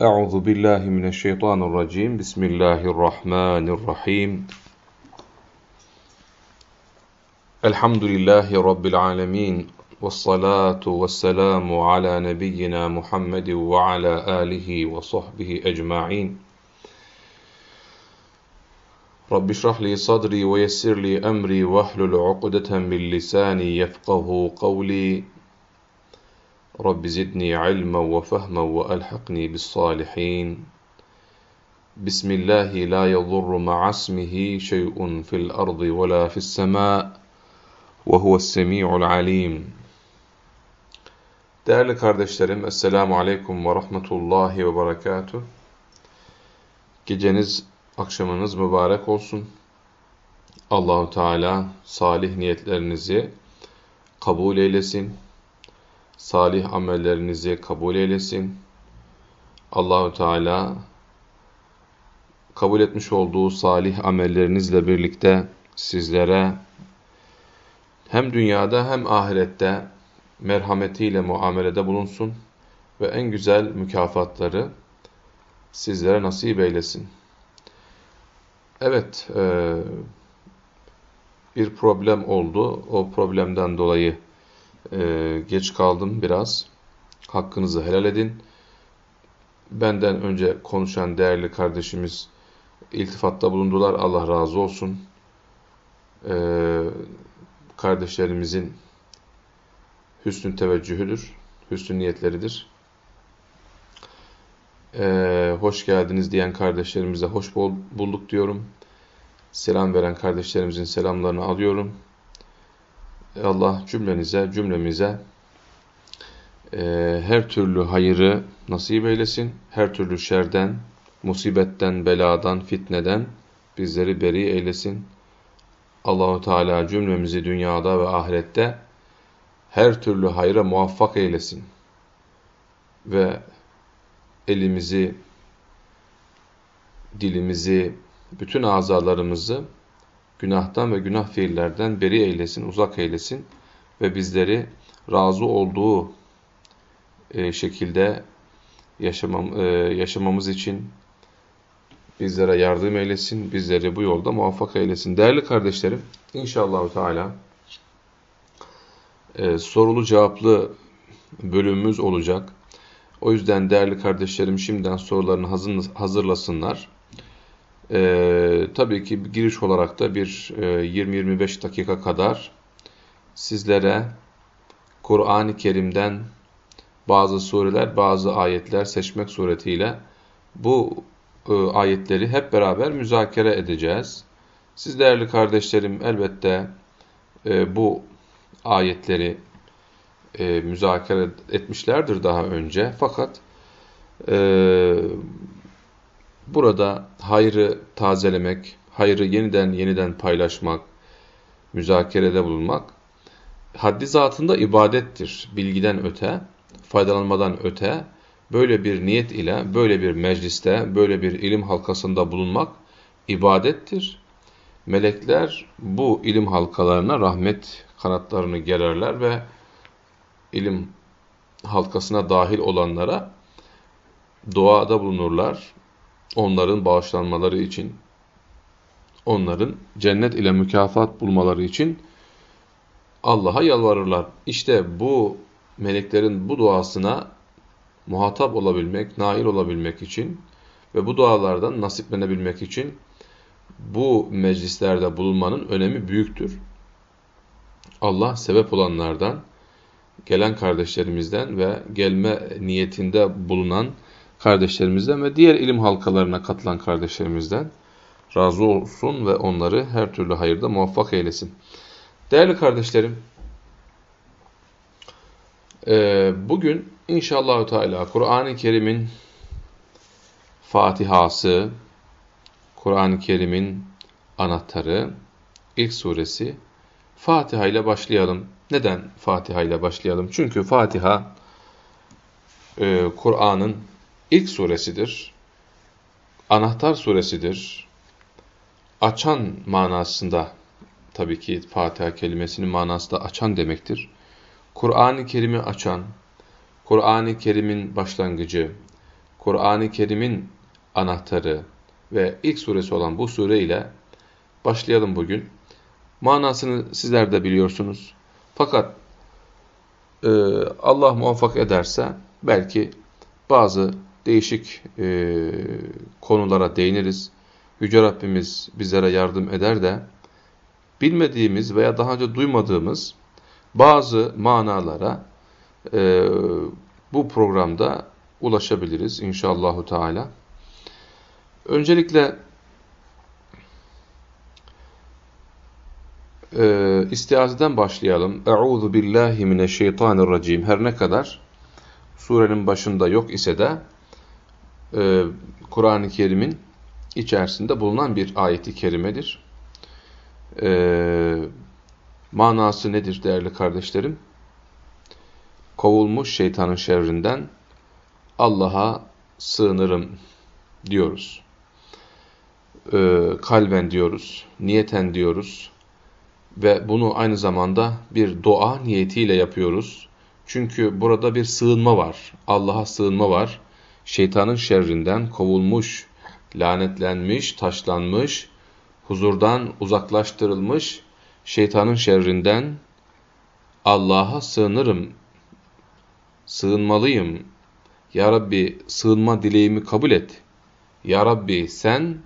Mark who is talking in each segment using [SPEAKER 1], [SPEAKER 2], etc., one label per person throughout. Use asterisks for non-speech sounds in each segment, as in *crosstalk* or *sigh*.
[SPEAKER 1] أعوذ بالله من الشيطان الرجيم. بسم الله الرحمن الرحيم. الحمد لله رب العالمين والصلاة والسلام على نبينا محمد وعلى آله وصحبه أجمعين. رب اشرح لي صدري ويسر لي أمري واحلل عقدة من لساني يفقه قولي. رب زدني علما وفهما وألحقني بالصالحين بسم الله لا يضر مع اسمه شيء في الأرض ولا في السماء وهو السميع العليم Değerli kardeşlerim, Esselamu Aleyküm ve Rahmetullahi ve Berekatuh. Geceniz, akşamınız mübarek olsun. Allahu Teala salih niyetlerinizi kabul eylesin salih amellerinizi kabul eylesin. Allahu Teala kabul etmiş olduğu salih amellerinizle birlikte sizlere hem dünyada hem ahirette merhametiyle muamelede bulunsun ve en güzel mükafatları sizlere nasip eylesin. Evet, e, bir problem oldu. O problemden dolayı ee, geç kaldım biraz. Hakkınızı helal edin. Benden önce konuşan değerli kardeşimiz iltifatta bulundular. Allah razı olsun. Ee, kardeşlerimizin hüsnü teveccühüdür. Hüsnü niyetleridir. Ee, hoş geldiniz diyen kardeşlerimize hoş bulduk diyorum. Selam veren kardeşlerimizin selamlarını alıyorum. Allah cümlenize, cümlemize e, her türlü hayırı nasip eylesin. Her türlü şerden, musibetten, beladan, fitneden bizleri beri eylesin. Allahu Teala cümlemizi dünyada ve ahirette her türlü hayra muvaffak eylesin. Ve elimizi, dilimizi, bütün azalarımızı günahtan ve günah fiillerden beri eylesin, uzak eylesin ve bizleri razı olduğu e, şekilde yaşamam, e, yaşamamız için bizlere yardım eylesin, bizleri bu yolda muvaffak eylesin. Değerli kardeşlerim, inşallah Teala e, sorulu cevaplı bölümümüz olacak. O yüzden değerli kardeşlerim şimdiden sorularını hazırlasınlar. Ee, tabii ki giriş olarak da bir e, 20-25 dakika kadar sizlere Kur'an-ı Kerim'den bazı sureler, bazı ayetler seçmek suretiyle bu e, ayetleri hep beraber müzakere edeceğiz. Siz değerli kardeşlerim elbette e, bu ayetleri e, müzakere etmişlerdir daha önce. Fakat e, Burada hayrı tazelemek, hayrı yeniden yeniden paylaşmak, müzakerede bulunmak, haddi zatında ibadettir. Bilgiden öte, faydalanmadan öte, böyle bir niyet ile, böyle bir mecliste, böyle bir ilim halkasında bulunmak ibadettir. Melekler bu ilim halkalarına rahmet kanatlarını gererler ve ilim halkasına dahil olanlara duada bulunurlar onların bağışlanmaları için, onların cennet ile mükafat bulmaları için Allah'a yalvarırlar. İşte bu meleklerin bu duasına muhatap olabilmek, nail olabilmek için ve bu dualardan nasiplenebilmek için bu meclislerde bulunmanın önemi büyüktür. Allah sebep olanlardan, gelen kardeşlerimizden ve gelme niyetinde bulunan kardeşlerimizden ve diğer ilim halkalarına katılan kardeşlerimizden razı olsun ve onları her türlü hayırda muvaffak eylesin. Değerli kardeşlerim, e, bugün inşallah Teala Kur'an-ı Kerim'in Fatihası, Kur'an-ı Kerim'in anahtarı, ilk suresi Fatiha ile başlayalım. Neden Fatiha ile başlayalım? Çünkü Fatiha e, Kur'an'ın ilk suresidir. Anahtar suresidir. Açan manasında tabii ki Fatiha kelimesinin manası da açan demektir. Kur'an-ı Kerim'i açan, Kur'an-ı Kerim'in başlangıcı, Kur'an-ı Kerim'in anahtarı ve ilk suresi olan bu sure ile başlayalım bugün. Manasını sizler de biliyorsunuz. Fakat e, Allah muvaffak ederse belki bazı değişik e, konulara değiniriz. Yüce Rabbimiz bizlere yardım eder de bilmediğimiz veya daha önce duymadığımız bazı manalara e, bu programda ulaşabiliriz inşallahü teala. Öncelikle e, istiazeden başlayalım. Euzu billahi mineşşeytanirracim. Her ne kadar surenin başında yok ise de e, Kur'an-ı Kerim'in içerisinde bulunan bir ayeti kerimedir. E, manası nedir değerli kardeşlerim? Kovulmuş şeytanın şerrinden Allah'a sığınırım diyoruz. E, kalben diyoruz, niyeten diyoruz ve bunu aynı zamanda bir dua niyetiyle yapıyoruz. Çünkü burada bir sığınma var, Allah'a sığınma var. Şeytanın şerrinden kovulmuş, lanetlenmiş, taşlanmış, huzurdan uzaklaştırılmış şeytanın şerrinden Allah'a sığınırım, sığınmalıyım. Ya Rabbi sığınma dileğimi kabul et. Ya Rabbi sen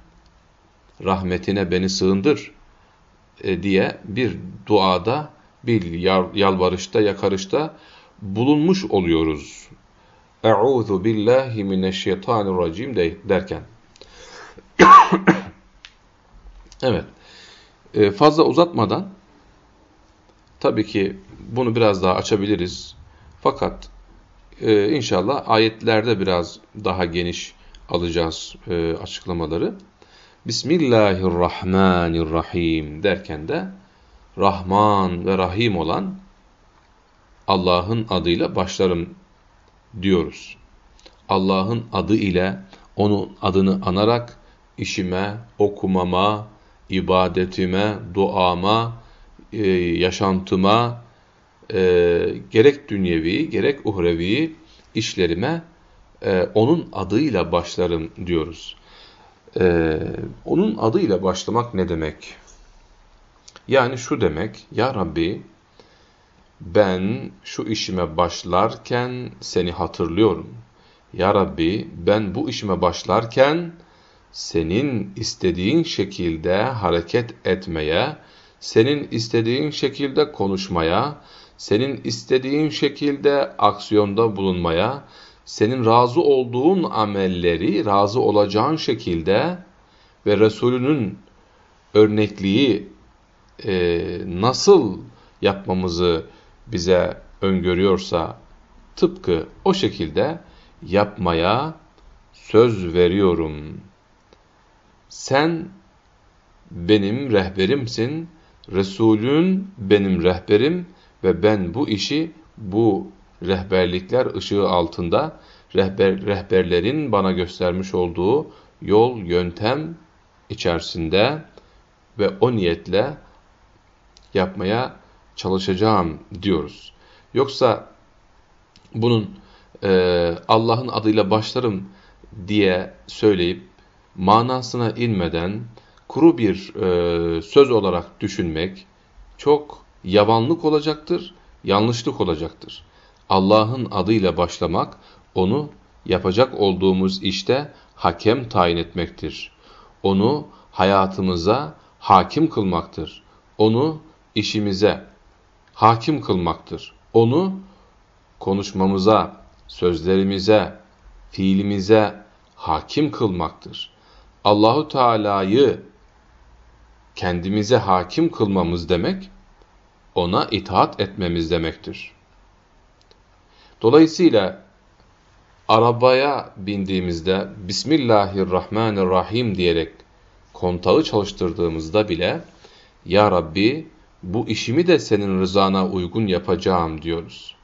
[SPEAKER 1] rahmetine beni sığındır e, diye bir duada, bir yalvarışta, yakarışta bulunmuş oluyoruz. Eûzu billahi mineşşeytanirracim derken. *coughs* evet. E, fazla uzatmadan tabii ki bunu biraz daha açabiliriz. Fakat e, inşallah ayetlerde biraz daha geniş alacağız e, açıklamaları. Bismillahirrahmanirrahim derken de Rahman ve Rahim olan Allah'ın adıyla başlarım diyoruz. Allah'ın adı ile onun adını anarak işime, okumama, ibadetime, duama, e, yaşantıma, e, gerek dünyevi gerek uhrevi işlerime e, onun adıyla başlarım diyoruz. Onun adıyla başlamak ne demek? Yani şu demek, Ya Rabbi ben şu işime başlarken seni hatırlıyorum. Ya Rabbi ben bu işime başlarken senin istediğin şekilde hareket etmeye, senin istediğin şekilde konuşmaya, senin istediğin şekilde aksiyonda bulunmaya, senin razı olduğun amelleri razı olacağın şekilde ve Resulünün örnekliği e, nasıl yapmamızı bize öngörüyorsa tıpkı o şekilde yapmaya söz veriyorum. Sen benim rehberimsin, Resulün benim rehberim ve ben bu işi bu rehberlikler ışığı altında rehber, rehberlerin bana göstermiş olduğu yol, yöntem içerisinde ve o niyetle yapmaya çalışacağım diyoruz. Yoksa bunun e, Allah'ın adıyla başlarım diye söyleyip manasına inmeden kuru bir e, söz olarak düşünmek çok yavanlık olacaktır, yanlışlık olacaktır. Allah'ın adıyla başlamak, onu yapacak olduğumuz işte hakem tayin etmektir. Onu hayatımıza hakim kılmaktır. Onu işimize hakim kılmaktır. Onu konuşmamıza, sözlerimize, fiilimize hakim kılmaktır. Allahu Teala'yı kendimize hakim kılmamız demek, ona itaat etmemiz demektir. Dolayısıyla arabaya bindiğimizde Bismillahirrahmanirrahim diyerek kontağı çalıştırdığımızda bile Ya Rabbi bu işimi de senin rızana uygun yapacağım diyoruz.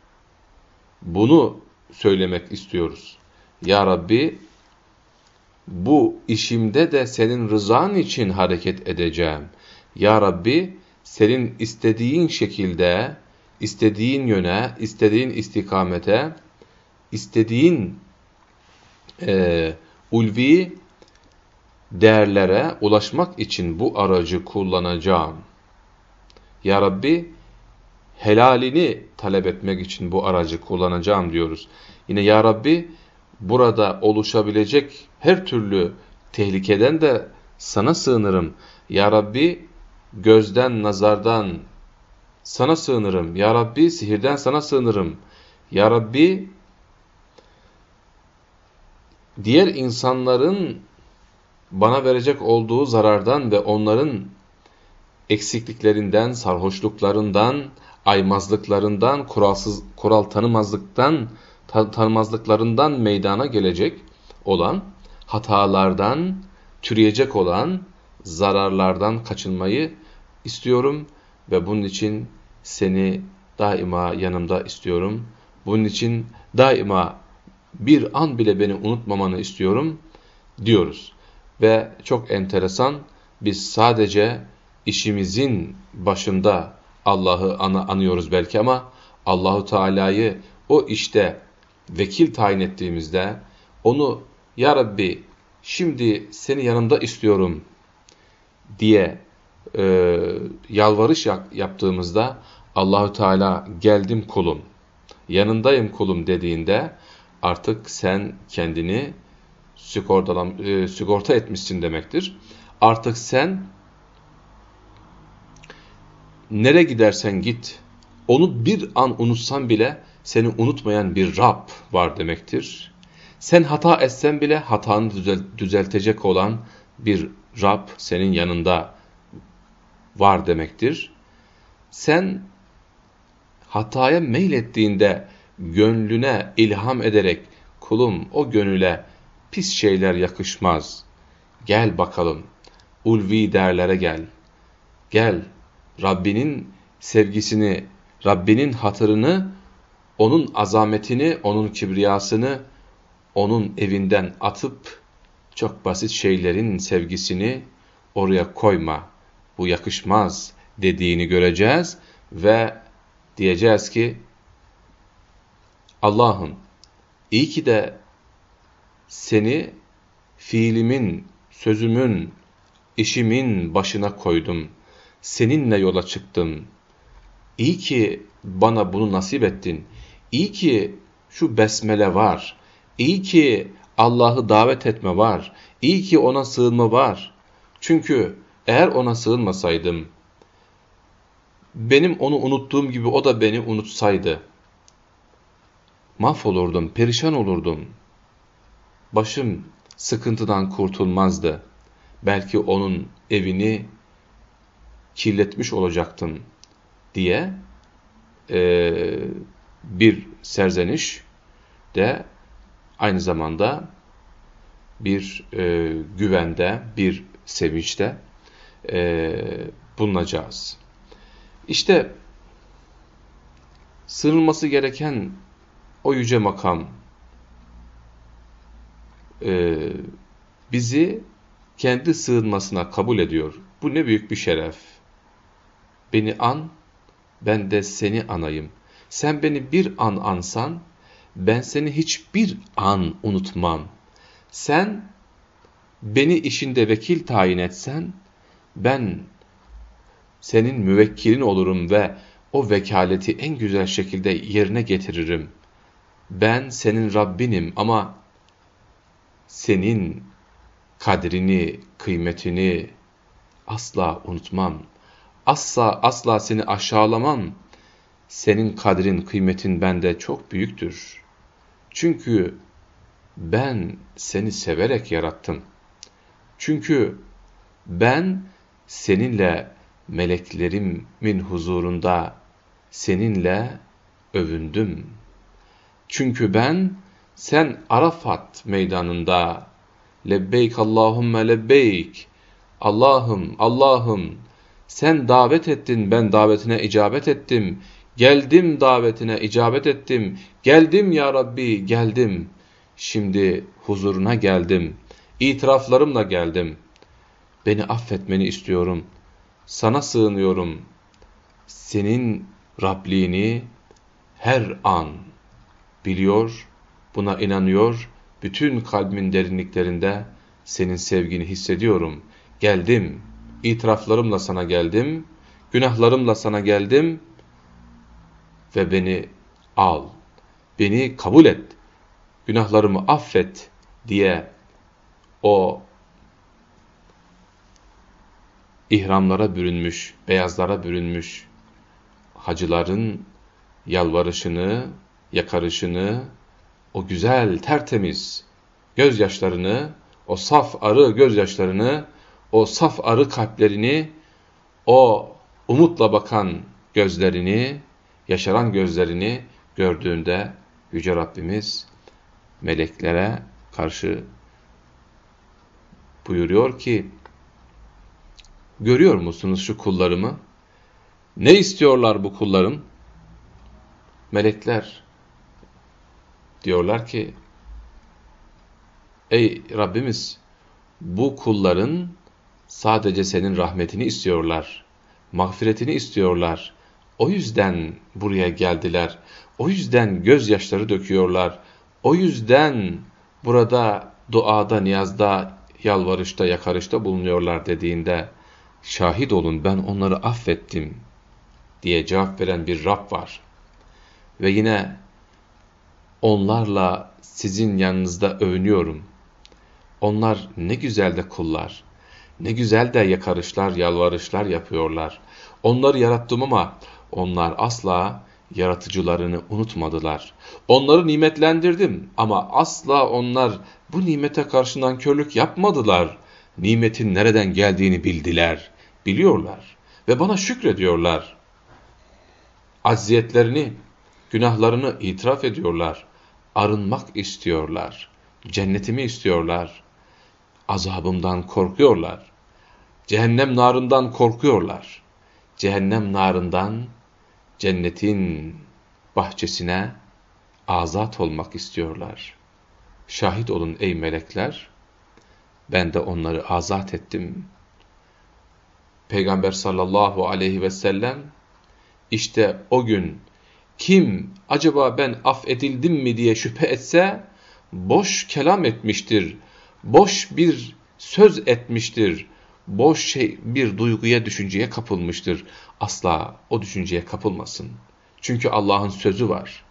[SPEAKER 1] Bunu söylemek istiyoruz. Ya Rabbi bu işimde de senin rızan için hareket edeceğim. Ya Rabbi senin istediğin şekilde, istediğin yöne, istediğin istikamete, istediğin e, ulvi değerlere ulaşmak için bu aracı kullanacağım. Ya Rabbi helalini talep etmek için bu aracı kullanacağım diyoruz. Yine Ya Rabbi burada oluşabilecek her türlü tehlikeden de sana sığınırım. Ya Rabbi gözden, nazardan sana sığınırım. Ya Rabbi sihirden sana sığınırım. Ya Rabbi diğer insanların bana verecek olduğu zarardan ve onların eksikliklerinden, sarhoşluklarından, aymazlıklarından, kuralsız, kural tanımazlıktan, ta, tanımazlıklarından meydana gelecek olan, hatalardan türeyecek olan zararlardan kaçınmayı istiyorum ve bunun için seni daima yanımda istiyorum. Bunun için daima bir an bile beni unutmamanı istiyorum diyoruz. Ve çok enteresan biz sadece işimizin başında Allah'ı an anıyoruz belki ama Allahu Teala'yı o işte vekil tayin ettiğimizde onu ya Rabbi şimdi seni yanımda istiyorum diye e, yalvarış yaptığımızda Allahü Teala geldim kulum, yanındayım kulum dediğinde artık sen kendini e, sigorta etmişsin demektir. Artık sen nere gidersen git, onu bir an unutsan bile seni unutmayan bir Rab var demektir. Sen hata etsen bile hatanı düzeltecek olan bir Rab senin yanında var demektir. Sen hataya meylettiğinde gönlüne ilham ederek kulum o gönüle pis şeyler yakışmaz. Gel bakalım ulvi değerlere gel. Gel Rabbinin sevgisini, Rabbinin hatırını, onun azametini, onun kibriyasını onun evinden atıp çok basit şeylerin sevgisini oraya koyma. Bu yakışmaz dediğini göreceğiz ve diyeceğiz ki Allah'ım iyi ki de seni fiilimin, sözümün, işimin başına koydum. Seninle yola çıktım. İyi ki bana bunu nasip ettin. İyi ki şu besmele var. İyi ki Allah'ı davet etme var. İyi ki ona sığınma var. Çünkü eğer ona sığınmasaydım, benim onu unuttuğum gibi o da beni unutsaydı, mahvolurdum, perişan olurdum. Başım sıkıntıdan kurtulmazdı. Belki onun evini kirletmiş olacaktım diye e, bir serzeniş de aynı zamanda bir e, güvende, bir sevinçte e, bulunacağız. İşte sığınılması gereken o yüce makam e, bizi kendi sığınmasına kabul ediyor. Bu ne büyük bir şeref. Beni an, ben de seni anayım. Sen beni bir an ansan, ben seni hiçbir an unutmam. Sen beni işinde vekil tayin etsen, ben senin müvekkilin olurum ve o vekaleti en güzel şekilde yerine getiririm. Ben senin Rabbinim ama senin kadrini, kıymetini asla unutmam. Asla asla seni aşağılamam. Senin kadrin, kıymetin bende çok büyüktür. Çünkü ben seni severek yarattım. Çünkü ben seninle meleklerimin huzurunda seninle övündüm. Çünkü ben sen Arafat meydanında lebbeyk Allahümme lebbeyk Allah'ım Allah'ım sen davet ettin ben davetine icabet ettim Geldim davetine icabet ettim. Geldim ya Rabbi geldim. Şimdi huzuruna geldim. İtiraflarımla geldim. Beni affetmeni istiyorum. Sana sığınıyorum. Senin Rabliğini her an biliyor, buna inanıyor bütün kalbimin derinliklerinde senin sevgini hissediyorum. Geldim, itiraflarımla sana geldim, günahlarımla sana geldim ve beni al, beni kabul et, günahlarımı affet diye o ihramlara bürünmüş, beyazlara bürünmüş hacıların yalvarışını, yakarışını, o güzel, tertemiz gözyaşlarını, o saf arı gözyaşlarını, o saf arı kalplerini, o umutla bakan gözlerini, yaşaran gözlerini gördüğünde Yüce Rabbimiz meleklere karşı buyuruyor ki, görüyor musunuz şu kullarımı? Ne istiyorlar bu kullarım? Melekler diyorlar ki, Ey Rabbimiz, bu kulların sadece senin rahmetini istiyorlar, mağfiretini istiyorlar. O yüzden buraya geldiler. O yüzden gözyaşları döküyorlar. O yüzden burada duada, niyazda, yalvarışta, yakarışta bulunuyorlar dediğinde şahit olun ben onları affettim diye cevap veren bir Rab var. Ve yine onlarla sizin yanınızda övünüyorum. Onlar ne güzel de kullar, ne güzel de yakarışlar, yalvarışlar yapıyorlar. Onları yarattım ama onlar asla yaratıcılarını unutmadılar. Onları nimetlendirdim ama asla onlar bu nimete karşından körlük yapmadılar. Nimetin nereden geldiğini bildiler, biliyorlar ve bana şükrediyorlar. Acziyetlerini, günahlarını itiraf ediyorlar. Arınmak istiyorlar. Cennetimi istiyorlar. Azabımdan korkuyorlar. Cehennem narından korkuyorlar. Cehennem narından cennetin bahçesine azat olmak istiyorlar. Şahit olun ey melekler, ben de onları azat ettim. Peygamber sallallahu aleyhi ve sellem, işte o gün kim acaba ben affedildim mi diye şüphe etse, boş kelam etmiştir, boş bir söz etmiştir, boş şey, bir duyguya, düşünceye kapılmıştır. Asla o düşünceye kapılmasın. Çünkü Allah'ın sözü var.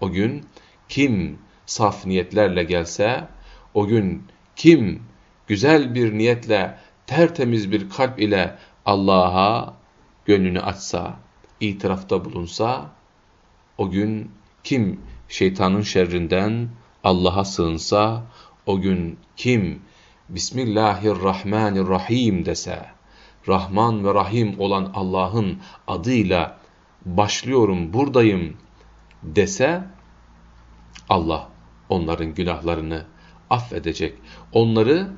[SPEAKER 1] O gün kim saf niyetlerle gelse, o gün kim güzel bir niyetle, tertemiz bir kalp ile Allah'a gönlünü açsa, itirafta bulunsa, o gün kim şeytanın şerrinden Allah'a sığınsa, o gün kim Bismillahirrahmanirrahim dese, Rahman ve Rahim olan Allah'ın adıyla başlıyorum, buradayım dese, Allah onların günahlarını affedecek. Onları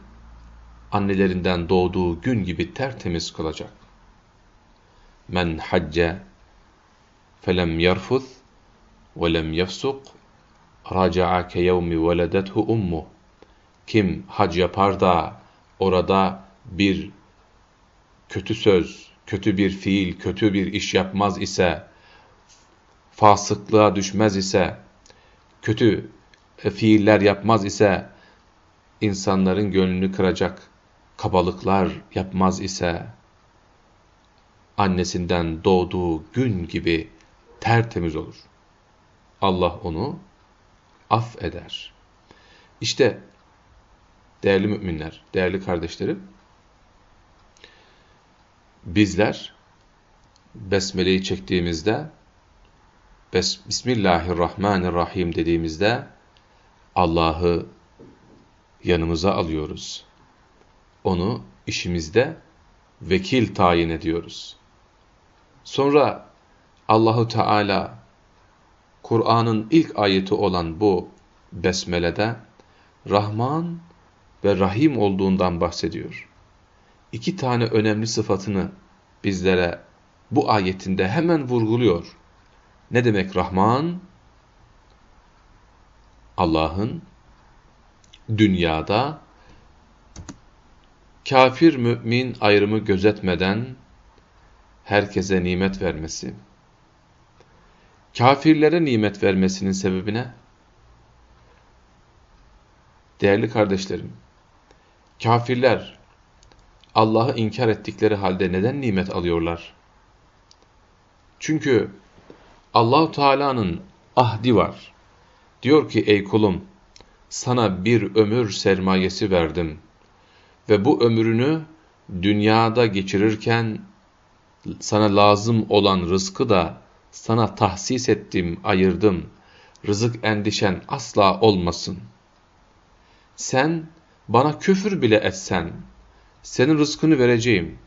[SPEAKER 1] annelerinden doğduğu gün gibi tertemiz kılacak. Men hacce felem yerfuz ve lem yefsuk raca'a ke yevmi veledethu ummu. Kim hac yapar da orada bir kötü söz, kötü bir fiil, kötü bir iş yapmaz ise, fasıklığa düşmez ise, kötü e, fiiller yapmaz ise, insanların gönlünü kıracak kabalıklar yapmaz ise, annesinden doğduğu gün gibi tertemiz olur. Allah onu affeder. İşte değerli müminler, değerli kardeşlerim, bizler Besmele'yi çektiğimizde, Bismillahirrahmanirrahim dediğimizde Allah'ı yanımıza alıyoruz. Onu işimizde vekil tayin ediyoruz. Sonra Allahu Teala Kur'an'ın ilk ayeti olan bu besmelede Rahman ve Rahim olduğundan bahsediyor. İki tane önemli sıfatını bizlere bu ayetinde hemen vurguluyor. Ne demek Rahman? Allah'ın dünyada kafir mümin ayrımı gözetmeden herkese nimet vermesi. Kafirlere nimet vermesinin sebebi ne? Değerli kardeşlerim, kafirler Allah'ı inkar ettikleri halde neden nimet alıyorlar? Çünkü Allahu Teala'nın ahdi var. Diyor ki ey kulum sana bir ömür sermayesi verdim ve bu ömrünü dünyada geçirirken sana lazım olan rızkı da sana tahsis ettim, ayırdım. Rızık endişen asla olmasın. Sen bana küfür bile etsen, senin rızkını vereceğim.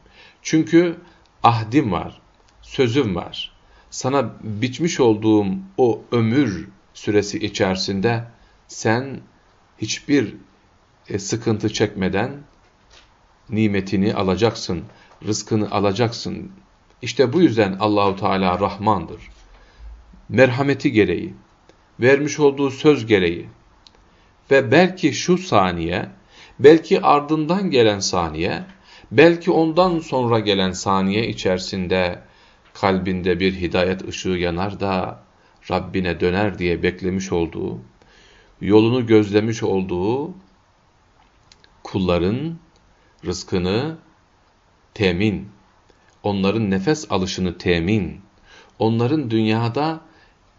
[SPEAKER 1] Çünkü ahdim var, sözüm var. Sana biçmiş olduğum o ömür süresi içerisinde sen hiçbir e, sıkıntı çekmeden nimetini alacaksın, rızkını alacaksın. İşte bu yüzden Allahu Teala Rahmandır. Merhameti gereği, vermiş olduğu söz gereği ve belki şu saniye, belki ardından gelen saniye, belki ondan sonra gelen saniye içerisinde kalbinde bir hidayet ışığı yanar da Rabbine döner diye beklemiş olduğu, yolunu gözlemiş olduğu kulların rızkını temin, onların nefes alışını temin, onların dünyada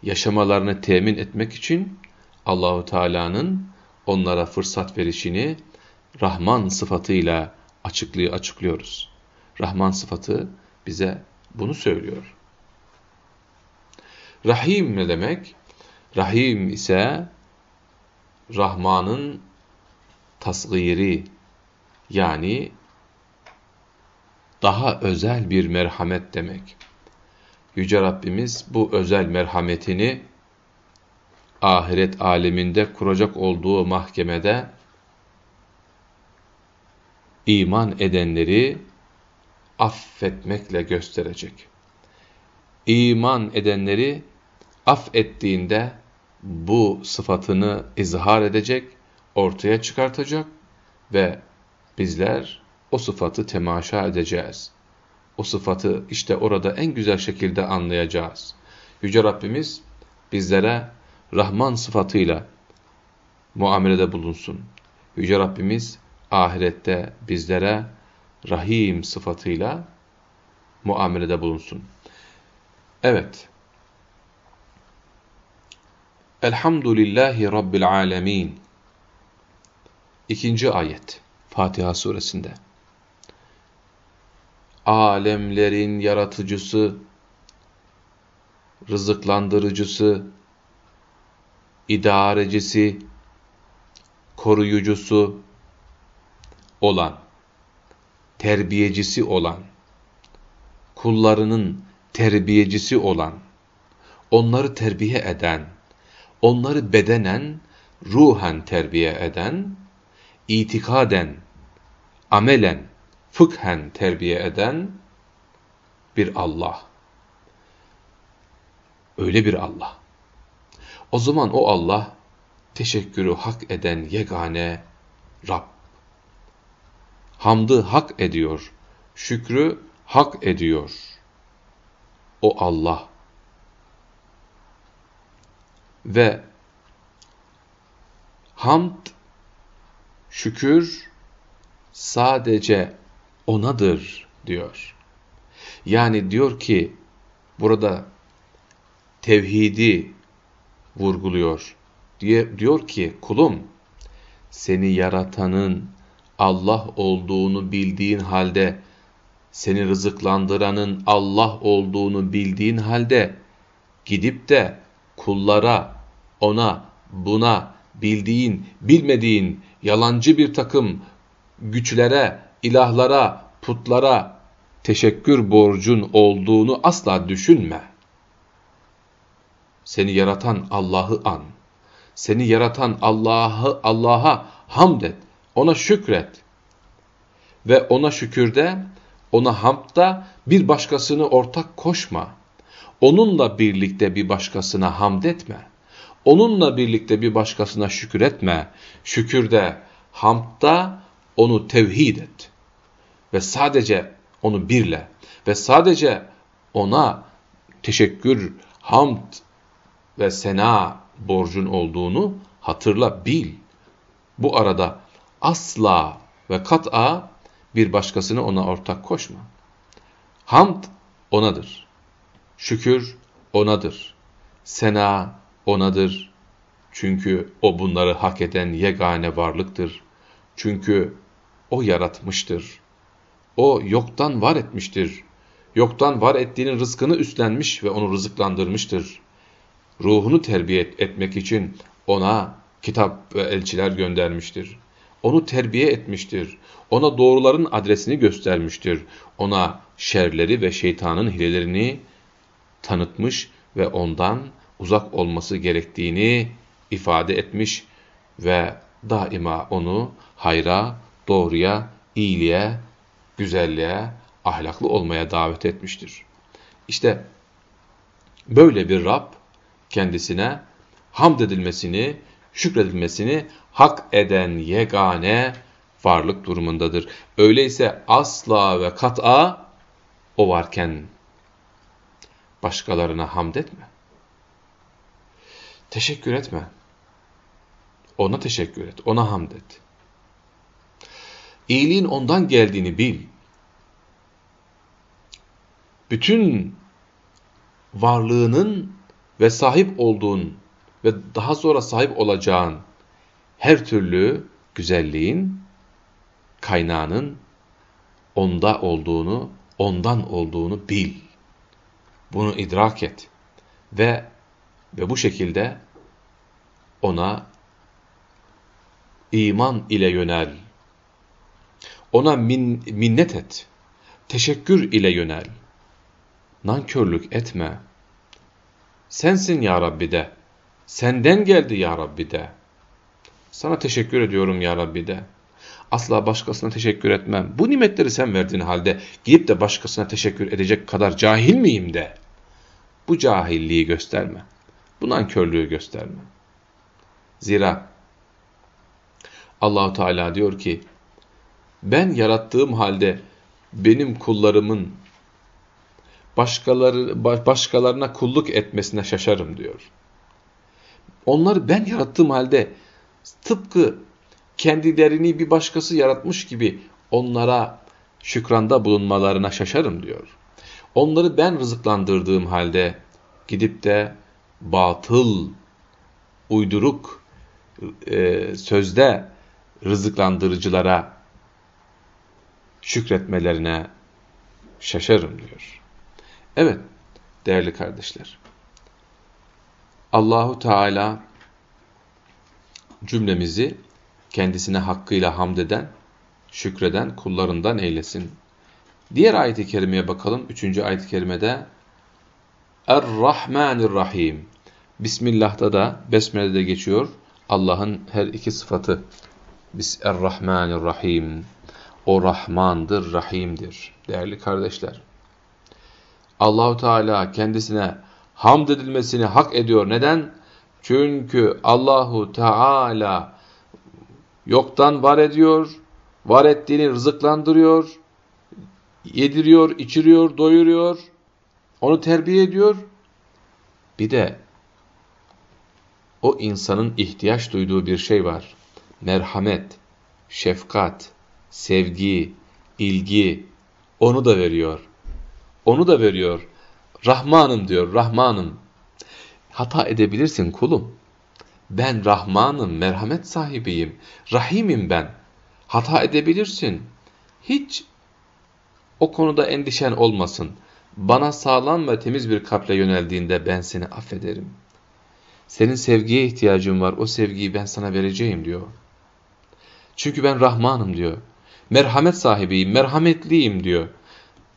[SPEAKER 1] yaşamalarını temin etmek için Allahu Teala'nın onlara fırsat verişini Rahman sıfatıyla açıklığı açıklıyoruz. Rahman sıfatı bize bunu söylüyor. Rahim ne demek? Rahim ise Rahman'ın tasgiri yani daha özel bir merhamet demek. Yüce Rabbimiz bu özel merhametini ahiret aleminde kuracak olduğu mahkemede iman edenleri affetmekle gösterecek. İman edenleri affettiğinde bu sıfatını izhar edecek, ortaya çıkartacak ve bizler o sıfatı temaşa edeceğiz. O sıfatı işte orada en güzel şekilde anlayacağız. Yüce Rabbimiz bizlere Rahman sıfatıyla muamelede bulunsun. Yüce Rabbimiz ahirette bizlere Rahim sıfatıyla muamelede bulunsun. Evet. Elhamdülillahi Rabbil alemin. İkinci ayet Fatiha suresinde. Alemlerin yaratıcısı, rızıklandırıcısı, idarecisi, koruyucusu olan, terbiyecisi olan, kullarının terbiyecisi olan, onları terbiye eden, onları bedenen, ruhen terbiye eden, itikaden, amelen, fıkhen terbiye eden bir Allah. Öyle bir Allah. O zaman o Allah teşekkürü hak eden yegane Rab. Hamdı hak ediyor, şükrü hak ediyor. O Allah. Ve hamd, şükür sadece O'nadır diyor. Yani diyor ki burada tevhidi vurguluyor. Diye, diyor ki kulum seni yaratanın Allah olduğunu bildiğin halde seni rızıklandıranın Allah olduğunu bildiğin halde gidip de kullara, ona, buna, bildiğin, bilmediğin yalancı bir takım güçlere, ilahlara, putlara teşekkür borcun olduğunu asla düşünme. Seni yaratan Allah'ı an. Seni yaratan Allah'ı Allah'a hamd et. Ona şükret. Ve ona şükürde, ona hamdda bir başkasını ortak koşma. Onunla birlikte bir başkasına hamd etme. Onunla birlikte bir başkasına şükür etme. Şükürde, hamdda onu tevhid et. Ve sadece onu birle. Ve sadece ona teşekkür, hamd ve sena borcun olduğunu hatırla, bil. Bu arada asla ve kat'a bir başkasını ona ortak koşma. Hamd onadır. Şükür onadır. Sena onadır. Çünkü o bunları hak eden yegane varlıktır. Çünkü o yaratmıştır. O yoktan var etmiştir. Yoktan var ettiğinin rızkını üstlenmiş ve onu rızıklandırmıştır. Ruhunu terbiye etmek için ona kitap ve elçiler göndermiştir. Onu terbiye etmiştir. Ona doğruların adresini göstermiştir. Ona şerleri ve şeytanın hilelerini tanıtmış ve ondan uzak olması gerektiğini ifade etmiş ve daima onu hayra, doğruya, iyiliğe, güzelliğe, ahlaklı olmaya davet etmiştir. İşte böyle bir Rab kendisine hamd edilmesini, şükredilmesini hak eden yegane varlık durumundadır. Öyleyse asla ve kat'a o varken başkalarına hamd etme. Teşekkür etme. Ona teşekkür et, ona hamd et. İyiliğin ondan geldiğini bil. Bütün varlığının ve sahip olduğun ve daha sonra sahip olacağın her türlü güzelliğin kaynağının onda olduğunu, ondan olduğunu bil. Bunu idrak et. Ve ve bu şekilde ona iman ile yönel. Ona min, minnet et. Teşekkür ile yönel. Nankörlük etme. Sensin ya Rabbi de. Senden geldi ya Rabbi de. Sana teşekkür ediyorum ya Rabbi de. Asla başkasına teşekkür etmem. Bu nimetleri sen verdiğin halde gidip de başkasına teşekkür edecek kadar cahil miyim de. Bu cahilliği gösterme. Bu nankörlüğü gösterme. Zira Allahu Teala diyor ki ben yarattığım halde benim kullarımın başkaları başkalarına kulluk etmesine şaşarım diyor. Onları ben yarattığım halde tıpkı kendilerini bir başkası yaratmış gibi onlara şükranda bulunmalarına şaşarım diyor. Onları ben rızıklandırdığım halde gidip de batıl, uyduruk e, sözde rızıklandırıcılara şükretmelerine şaşarım diyor. Evet değerli kardeşler. Allahu Teala cümlemizi kendisine hakkıyla hamd eden, şükreden kullarından eylesin. Diğer ayet-i kerimeye bakalım. Üçüncü ayet-i kerimede Er-Rahmanir-Rahim. Bismillah'ta da, Besmele'de geçiyor. Allah'ın her iki sıfatı. Er-Rahmanir-Rahim. O Rahmandır, Rahim'dir. Değerli kardeşler. Allahu Teala kendisine hamd edilmesini hak ediyor. Neden? Çünkü Allahu Teala yoktan var ediyor, var ettiğini rızıklandırıyor, yediriyor, içiriyor, doyuruyor, onu terbiye ediyor. Bir de o insanın ihtiyaç duyduğu bir şey var. Merhamet, şefkat, sevgi, ilgi onu da veriyor. Onu da veriyor. Rahmanım diyor, Rahmanım. Hata edebilirsin kulum. Ben Rahmanım, merhamet sahibiyim, Rahimim ben. Hata edebilirsin. Hiç o konuda endişen olmasın. Bana sağlam ve temiz bir kalple yöneldiğinde ben seni affederim. Senin sevgiye ihtiyacın var, o sevgiyi ben sana vereceğim diyor. Çünkü ben Rahmanım diyor. Merhamet sahibiyim, merhametliyim diyor.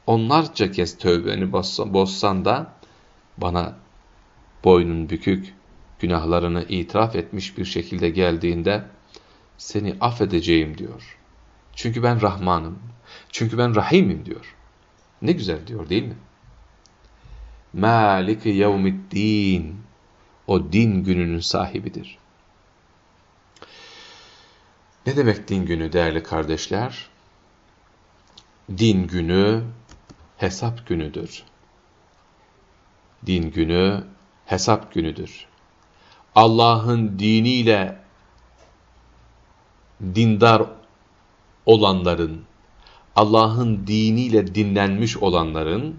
[SPEAKER 1] Onlarca kez tövbeni bozsan da bana boynun bükük, günahlarını itiraf etmiş bir şekilde geldiğinde seni affedeceğim diyor. Çünkü ben Rahmanım. Çünkü ben Rahimim diyor. Ne güzel diyor değil mi? Malik yevmiddin. O din gününün sahibidir. Ne demek din günü değerli kardeşler? Din günü hesap günüdür. Din günü hesap günüdür. Allah'ın diniyle dindar olanların, Allah'ın diniyle dinlenmiş olanların,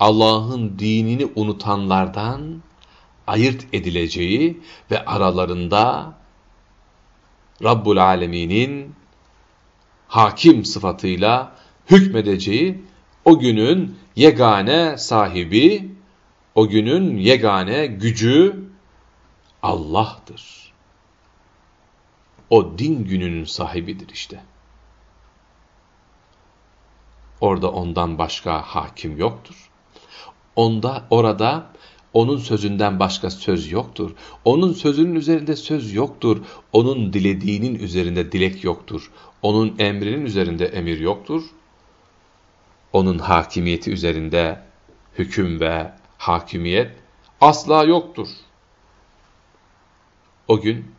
[SPEAKER 1] Allah'ın dinini unutanlardan ayırt edileceği ve aralarında Rabbul Alemin'in hakim sıfatıyla hükmedeceği o günün yegane sahibi, o günün yegane gücü Allah'tır. O din gününün sahibidir işte. Orada ondan başka hakim yoktur. Onda, orada onun sözünden başka söz yoktur. Onun sözünün üzerinde söz yoktur. Onun dilediğinin üzerinde dilek yoktur. Onun emrinin üzerinde emir yoktur. Onun hakimiyeti üzerinde hüküm ve hakimiyet asla yoktur. O gün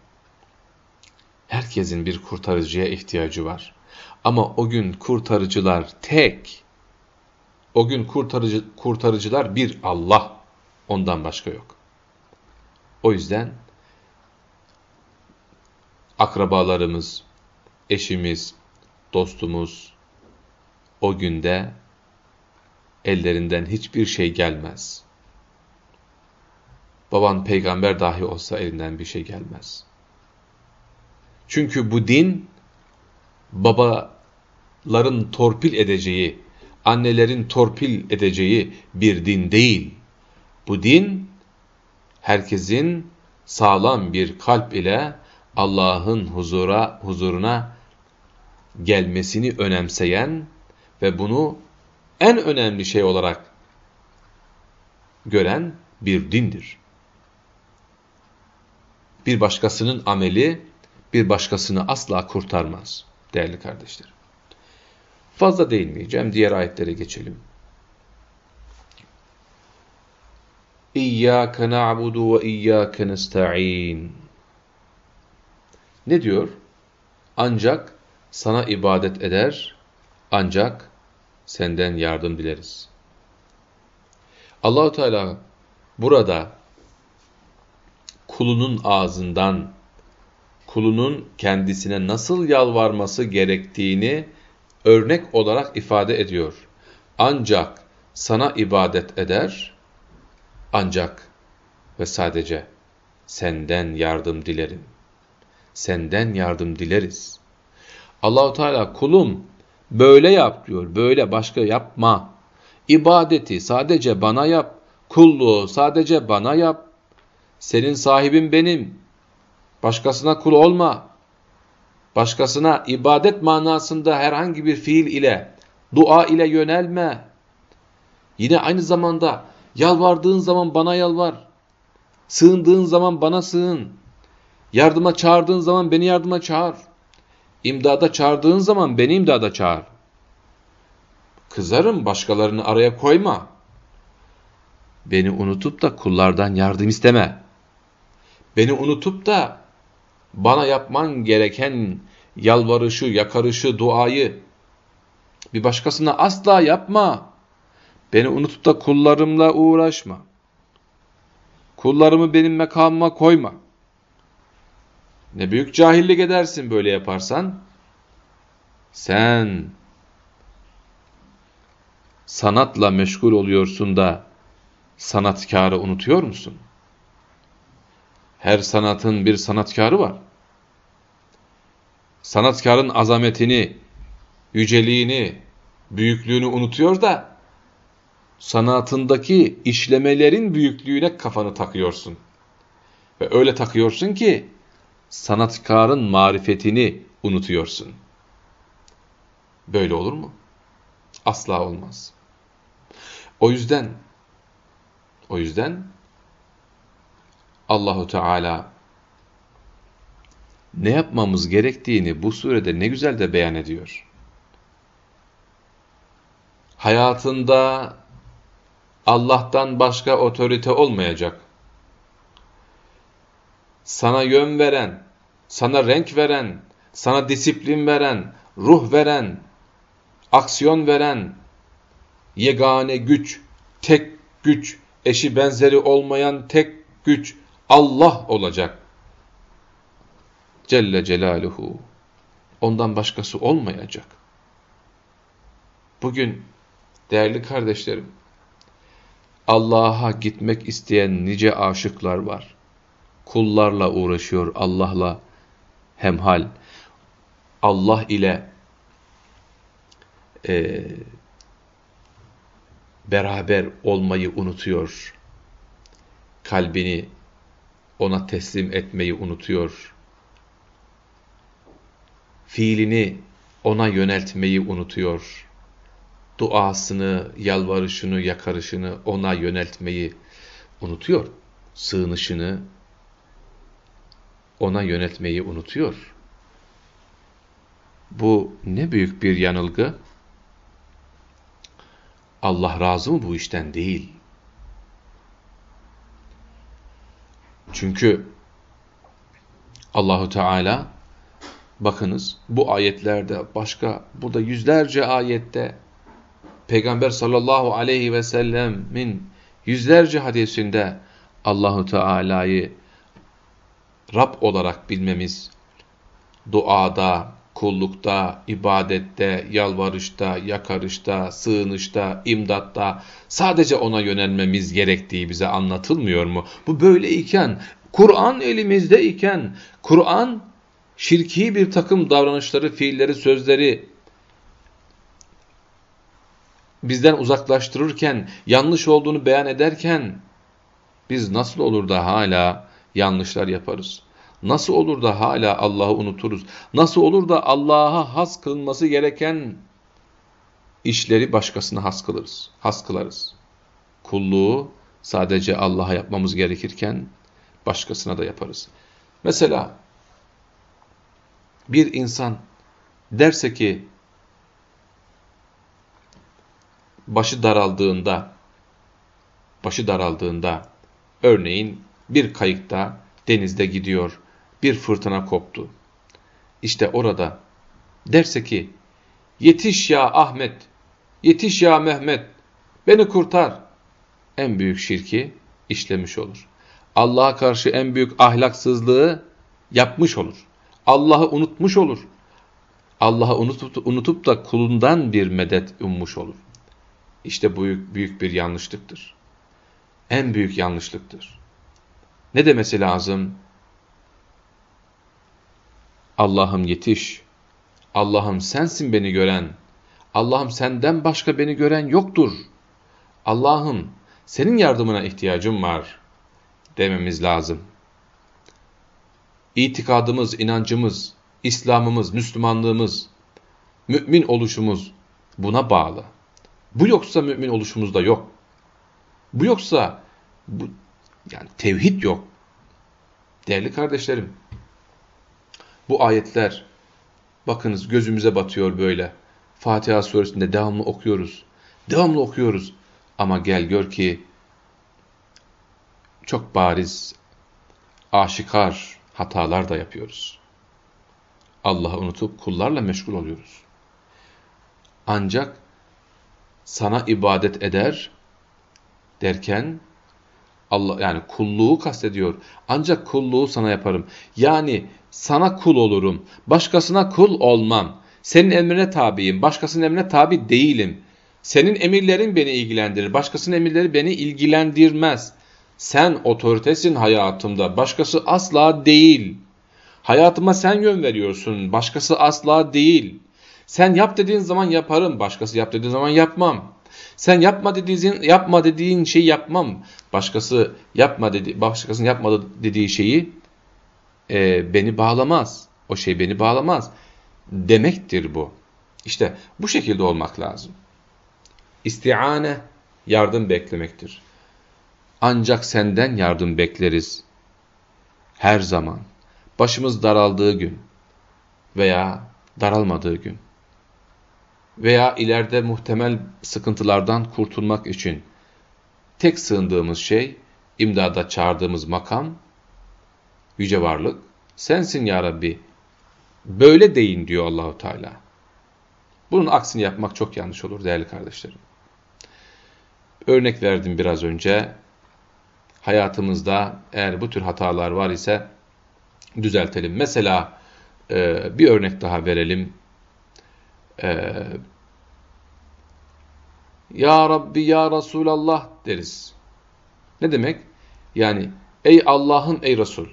[SPEAKER 1] herkesin bir kurtarıcıya ihtiyacı var. Ama o gün kurtarıcılar tek. O gün kurtarıcı, kurtarıcılar bir Allah. Ondan başka yok. O yüzden akrabalarımız, eşimiz, dostumuz o günde ellerinden hiçbir şey gelmez. Baban peygamber dahi olsa elinden bir şey gelmez. Çünkü bu din babaların torpil edeceği, annelerin torpil edeceği bir din değil. Bu din herkesin sağlam bir kalp ile Allah'ın huzura huzuruna gelmesini önemseyen ve bunu en önemli şey olarak gören bir dindir. Bir başkasının ameli bir başkasını asla kurtarmaz değerli kardeşlerim. Fazla değinmeyeceğim. Diğer ayetlere geçelim. İyyâke na'budu ve iyyâke nesta'in. Ne diyor? Ancak sana ibadet eder, ancak senden yardım dileriz. Allahu Teala burada kulunun ağzından kulunun kendisine nasıl yalvarması gerektiğini örnek olarak ifade ediyor. Ancak sana ibadet eder, ancak ve sadece senden yardım dilerim. Senden yardım dileriz. Allahu Teala kulum böyle yap diyor. Böyle başka yapma. İbadeti sadece bana yap. Kulluğu sadece bana yap. Senin sahibin benim. Başkasına kul olma. Başkasına ibadet manasında herhangi bir fiil ile, dua ile yönelme. Yine aynı zamanda yalvardığın zaman bana yalvar. Sığındığın zaman bana sığın. Yardıma çağırdığın zaman beni yardıma çağır. İmdada çağırdığın zaman beni imdada çağır. Kızarım başkalarını araya koyma. Beni unutup da kullardan yardım isteme. Beni unutup da bana yapman gereken yalvarışı, yakarışı, duayı bir başkasına asla yapma. Beni unutup da kullarımla uğraşma. Kullarımı benim mekamıma koyma. Ne büyük cahillik edersin böyle yaparsan. Sen sanatla meşgul oluyorsun da sanatkarı unutuyor musun? Her sanatın bir sanatkarı var. Sanatkarın azametini, yüceliğini, büyüklüğünü unutuyor da sanatındaki işlemelerin büyüklüğüne kafanı takıyorsun. Ve öyle takıyorsun ki sanatkarın marifetini unutuyorsun. Böyle olur mu? Asla olmaz. O yüzden o yüzden Allahu Teala ne yapmamız gerektiğini bu surede ne güzel de beyan ediyor. Hayatında Allah'tan başka otorite olmayacak. Sana yön veren, sana renk veren, sana disiplin veren, ruh veren, aksiyon veren, yegane güç, tek güç, eşi benzeri olmayan tek güç Allah olacak. Celle Celaluhu. ondan başkası olmayacak. Bugün değerli kardeşlerim, Allah'a gitmek isteyen nice aşıklar var. Kullarla uğraşıyor, Allah'la hemhal. Allah ile e, beraber olmayı unutuyor. Kalbini ona teslim etmeyi unutuyor. Fiilini ona yöneltmeyi unutuyor. Duasını, yalvarışını, yakarışını ona yöneltmeyi unutuyor. Sığınışını ona yöneltmeyi unutuyor. Bu ne büyük bir yanılgı. Allah razı mı bu işten? Değil. Çünkü Allahu Teala bakınız bu ayetlerde başka burada yüzlerce ayette Peygamber sallallahu aleyhi ve sellemin yüzlerce hadisinde Allahu Teala'yı Rab olarak bilmemiz duada, kullukta, ibadette, yalvarışta, yakarışta, sığınışta, imdatta sadece ona yönelmemiz gerektiği bize anlatılmıyor mu? Bu böyle iken, Kur'an elimizde iken, Kur'an şirki bir takım davranışları, fiilleri, sözleri bizden uzaklaştırırken, yanlış olduğunu beyan ederken biz nasıl olur da hala yanlışlar yaparız? Nasıl olur da hala Allah'ı unuturuz? Nasıl olur da Allah'a has kılınması gereken işleri başkasına has kılırız, has kılarız? Kulluğu sadece Allah'a yapmamız gerekirken başkasına da yaparız. Mesela bir insan derse ki başı daraldığında başı daraldığında örneğin bir kayıkta denizde gidiyor bir fırtına koptu. İşte orada derse ki yetiş ya Ahmet, yetiş ya Mehmet, beni kurtar. En büyük şirki işlemiş olur. Allah'a karşı en büyük ahlaksızlığı yapmış olur. Allah'ı unutmuş olur. Allah'ı unutup, unutup da kulundan bir medet ummuş olur. İşte büyük, büyük bir yanlışlıktır. En büyük yanlışlıktır. Ne demesi lazım? Allah'ım yetiş. Allah'ım sensin beni gören. Allah'ım senden başka beni gören yoktur. Allah'ım senin yardımına ihtiyacım var dememiz lazım. İtikadımız, inancımız, İslam'ımız, Müslümanlığımız, mümin oluşumuz buna bağlı. Bu yoksa mümin oluşumuz da yok. Bu yoksa bu, yani tevhid yok. Değerli kardeşlerim, bu ayetler bakınız gözümüze batıyor böyle. Fatiha suresinde devamlı okuyoruz. Devamlı okuyoruz. Ama gel gör ki çok bariz, aşikar hatalar da yapıyoruz. Allah'ı unutup kullarla meşgul oluyoruz. Ancak sana ibadet eder derken Allah yani kulluğu kastediyor. Ancak kulluğu sana yaparım. Yani sana kul olurum. Başkasına kul olmam. Senin emrine tabiyim. Başkasının emrine tabi değilim. Senin emirlerin beni ilgilendirir. Başkasının emirleri beni ilgilendirmez. Sen otoritesin hayatımda. Başkası asla değil. Hayatıma sen yön veriyorsun. Başkası asla değil. Sen yap dediğin zaman yaparım. Başkası yap dediğin zaman yapmam. Sen yapma dediğin yapma dediğin şeyi yapmam. Başkası yapma dedi başkasının yapmadı dediği şeyi e, beni bağlamaz. O şey beni bağlamaz. Demektir bu. İşte bu şekilde olmak lazım. İstiane yardım beklemektir. Ancak senden yardım bekleriz. Her zaman. Başımız daraldığı gün veya daralmadığı gün veya ileride muhtemel sıkıntılardan kurtulmak için tek sığındığımız şey, imdada çağırdığımız makam, yüce varlık, sensin ya Rabbi. Böyle deyin diyor Allahu Teala. Bunun aksini yapmak çok yanlış olur değerli kardeşlerim. Örnek verdim biraz önce. Hayatımızda eğer bu tür hatalar var ise düzeltelim. Mesela e, bir örnek daha verelim. E, ya Rabbi ya Resulallah deriz. Ne demek? Yani ey Allah'ın ey Resul.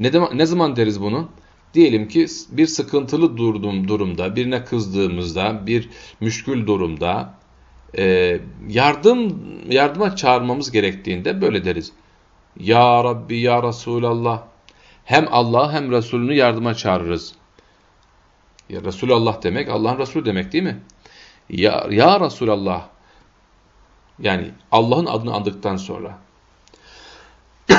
[SPEAKER 1] Ne, de, ne zaman deriz bunu? Diyelim ki bir sıkıntılı durduğum durumda, birine kızdığımızda, bir müşkül durumda e, yardım yardıma çağırmamız gerektiğinde böyle deriz. Ya Rabbi ya Resulallah. Hem Allah hem Resulünü yardıma çağırırız. Ya Resulallah demek Allah'ın Resulü demek değil mi? Ya, ya Resulallah. Yani Allah'ın adını andıktan sonra. *clears throat*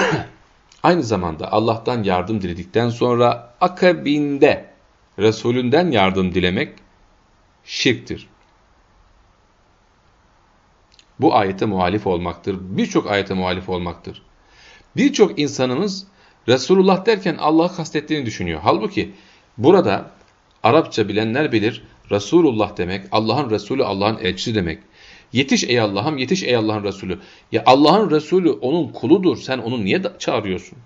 [SPEAKER 1] Aynı zamanda Allah'tan yardım diledikten sonra akabinde Resulünden yardım dilemek şirktir. Bu ayete muhalif olmaktır. Birçok ayete muhalif olmaktır. Birçok insanımız Resulullah derken Allah'ı kastettiğini düşünüyor. Halbuki burada Arapça bilenler bilir Resulullah demek Allah'ın Resulü Allah'ın elçisi demek. Yetiş ey Allah'ım yetiş ey Allah'ın Resulü. Ya Allah'ın Resulü onun kuludur sen onu niye çağırıyorsun?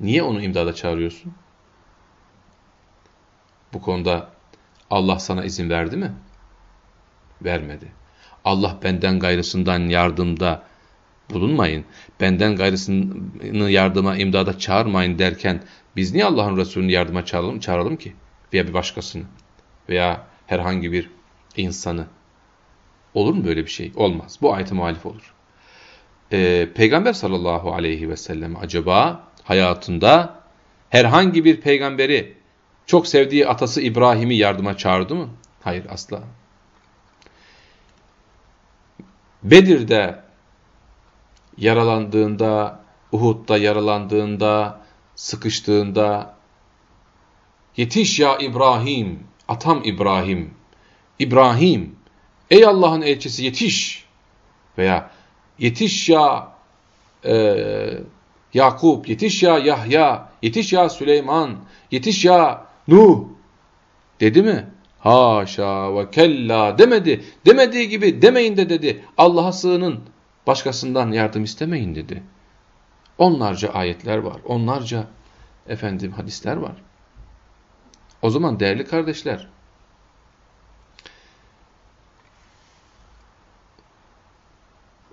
[SPEAKER 1] Niye onu imdada çağırıyorsun? Bu konuda Allah sana izin verdi mi? Vermedi. Allah benden gayrısından yardımda bulunmayın, benden gayrısını yardıma, imdada çağırmayın derken biz niye Allah'ın Resulü'nü yardıma çağıralım, çağıralım ki? Veya bir başkasını veya herhangi bir insanı. Olur mu böyle bir şey? Olmaz. Bu ayete muhalif olur. Ee, Peygamber sallallahu aleyhi ve sellem acaba hayatında herhangi bir peygamberi çok sevdiği atası İbrahim'i yardıma çağırdı mı? Hayır asla. Bedir'de yaralandığında, Uhud'da yaralandığında, sıkıştığında yetiş ya İbrahim, atam İbrahim, İbrahim, ey Allah'ın elçisi yetiş veya yetiş ya e, Yakup, yetiş ya Yahya, yetiş ya Süleyman, yetiş ya Nuh dedi mi? Haşa ve kella demedi. Demediği gibi demeyin de dedi. Allah'a sığının. Başkasından yardım istemeyin dedi. Onlarca ayetler var. Onlarca efendim hadisler var. O zaman değerli kardeşler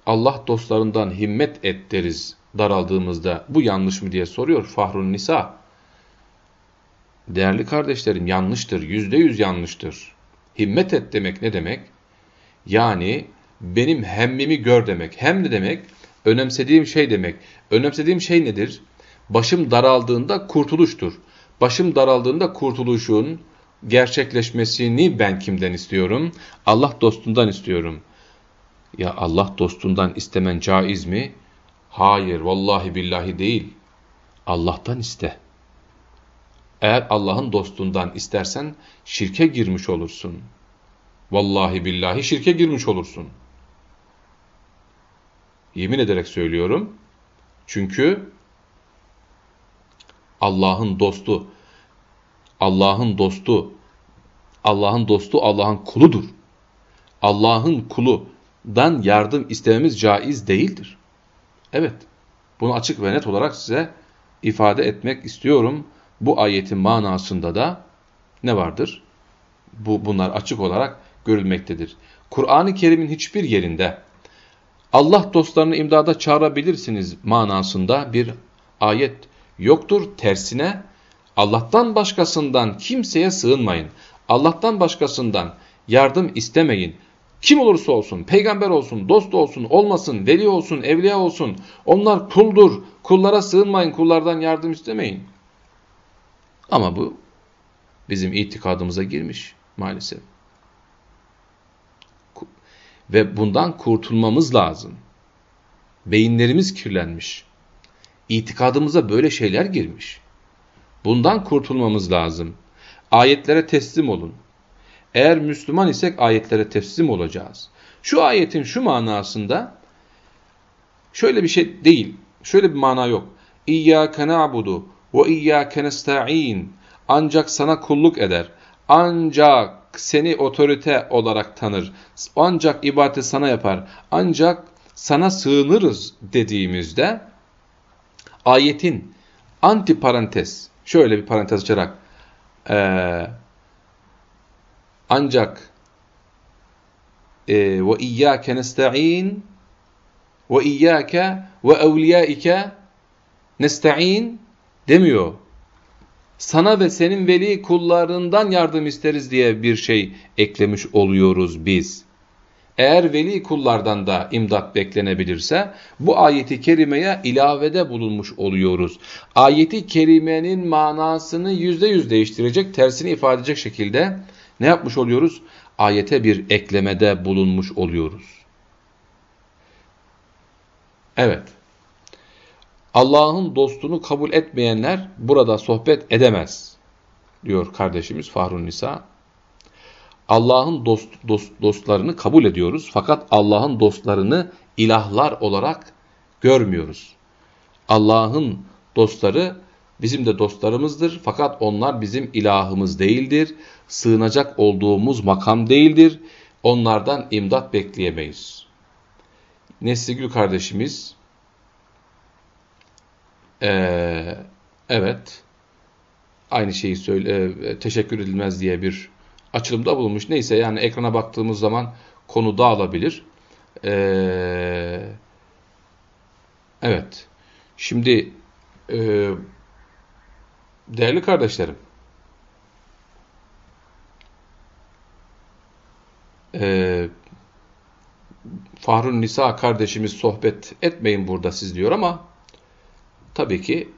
[SPEAKER 1] Allah dostlarından himmet et deriz daraldığımızda. Bu yanlış mı diye soruyor Fahrun Nisa. Değerli kardeşlerim yanlıştır. Yüzde yüz yanlıştır. Himmet et demek ne demek? Yani benim hemmimi gör demek. Hem ne demek? Önemsediğim şey demek. Önemsediğim şey nedir? Başım daraldığında kurtuluştur. Başım daraldığında kurtuluşun gerçekleşmesini ben kimden istiyorum? Allah dostundan istiyorum. Ya Allah dostundan istemen caiz mi? Hayır, vallahi billahi değil. Allah'tan iste. Eğer Allah'ın dostundan istersen şirke girmiş olursun. Vallahi billahi şirke girmiş olursun. Yemin ederek söylüyorum. Çünkü Allah'ın dostu, Allah'ın dostu, Allah'ın dostu Allah'ın kuludur. Allah'ın kuludan yardım istememiz caiz değildir. Evet, bunu açık ve net olarak size ifade etmek istiyorum bu ayetin manasında da ne vardır? Bu, bunlar açık olarak görülmektedir. Kur'an-ı Kerim'in hiçbir yerinde Allah dostlarını imdada çağırabilirsiniz manasında bir ayet yoktur. Tersine Allah'tan başkasından kimseye sığınmayın. Allah'tan başkasından yardım istemeyin. Kim olursa olsun, peygamber olsun, dost olsun, olmasın, veli olsun, evliya olsun. Onlar kuldur. Kullara sığınmayın, kullardan yardım istemeyin. Ama bu bizim itikadımıza girmiş maalesef. Ve bundan kurtulmamız lazım. Beyinlerimiz kirlenmiş. İtikadımıza böyle şeyler girmiş. Bundan kurtulmamız lazım. Ayetlere teslim olun. Eğer Müslüman isek ayetlere teslim olacağız. Şu ayetin şu manasında şöyle bir şey değil. Şöyle bir mana yok. İyyâke na'budu ve iyyâke nesta'in. Ancak sana kulluk eder. Ancak seni otorite olarak tanır. Ancak ibadeti sana yapar. Ancak sana sığınırız dediğimizde ayetin anti parantez, şöyle bir parantez açarak e, ancak e, ve iyyâke nesta'in ve iyyâke ve evliyaike nesta'in demiyor. Sana ve senin veli kullarından yardım isteriz diye bir şey eklemiş oluyoruz biz. Eğer veli kullardan da imdat beklenebilirse bu ayeti kerimeye ilavede bulunmuş oluyoruz. Ayeti kerimenin manasını yüzde yüz değiştirecek, tersini ifade edecek şekilde ne yapmış oluyoruz? Ayete bir eklemede bulunmuş oluyoruz. Evet. Allah'ın dostunu kabul etmeyenler burada sohbet edemez diyor kardeşimiz Fahrun Nisa. Allah'ın dost, dost, dostlarını kabul ediyoruz fakat Allah'ın dostlarını ilahlar olarak görmüyoruz. Allah'ın dostları bizim de dostlarımızdır fakat onlar bizim ilahımız değildir. Sığınacak olduğumuz makam değildir. Onlardan imdat bekleyemeyiz. Nesligül kardeşimiz ee, evet aynı şeyi söyle e, teşekkür edilmez diye bir açılımda bulunmuş. Neyse yani ekrana baktığımız zaman konu dağılabilir. Ee, evet. Şimdi e, değerli kardeşlerim e, Fahrun Nisa kardeşimiz sohbet etmeyin burada siz diyor ama tabii ki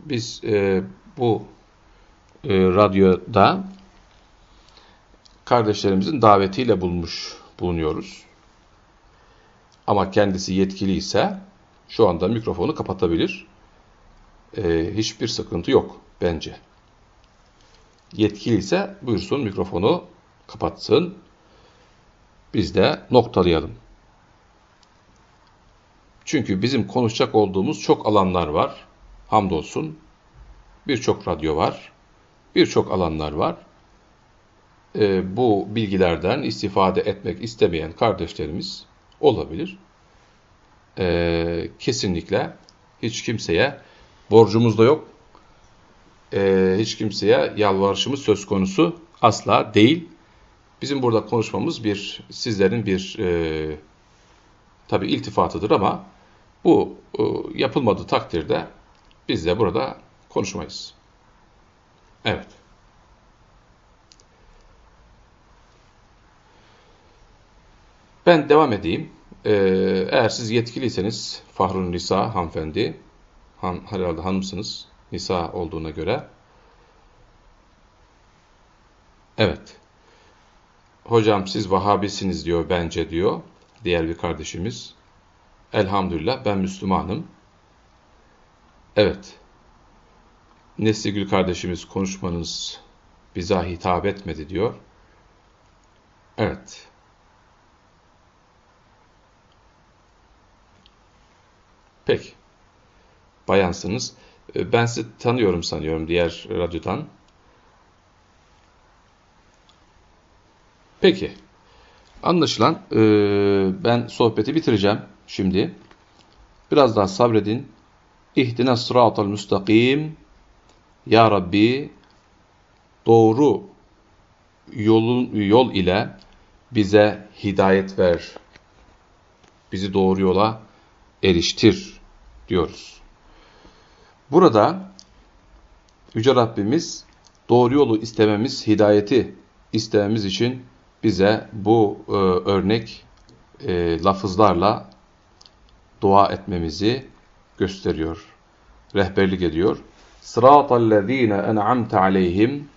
[SPEAKER 1] biz e, bu e, radyoda kardeşlerimizin davetiyle bulmuş bulunuyoruz. Ama kendisi yetkili ise şu anda mikrofonu kapatabilir. Ee, hiçbir sıkıntı yok bence. Yetkili ise buyursun mikrofonu kapatsın. Biz de noktalayalım. Çünkü bizim konuşacak olduğumuz çok alanlar var. Hamdolsun. Birçok radyo var. Birçok alanlar var e, bu bilgilerden istifade etmek istemeyen kardeşlerimiz olabilir. E, kesinlikle hiç kimseye borcumuz da yok. E, hiç kimseye yalvarışımız söz konusu asla değil. Bizim burada konuşmamız bir sizlerin bir e, tabi iltifatıdır ama bu e, yapılmadığı takdirde biz de burada konuşmayız. Evet. Ben devam edeyim. Ee, eğer siz yetkiliyseniz Fahrun Nisa hanımefendi, han, herhalde hanımsınız Nisa olduğuna göre. Evet. Hocam siz Vahabisiniz diyor bence diyor diğer bir kardeşimiz. Elhamdülillah ben Müslümanım. Evet. Nesligül kardeşimiz konuşmanız bize hitap etmedi diyor. Evet. Peki. Bayansınız. Ee, ben sizi tanıyorum sanıyorum diğer radyodan. Peki. Anlaşılan e, ben sohbeti bitireceğim şimdi. Biraz daha sabredin. İhdina sıratal müstakim. Ya Rabbi doğru yolun, yol ile bize hidayet ver. Bizi doğru yola eriştir diyoruz. Burada Yüce Rabbimiz doğru yolu istememiz, hidayeti istememiz için bize bu e, örnek e, lafızlarla dua etmemizi gösteriyor, rehberlik ediyor. Sıratallezîne en'amte aleyhim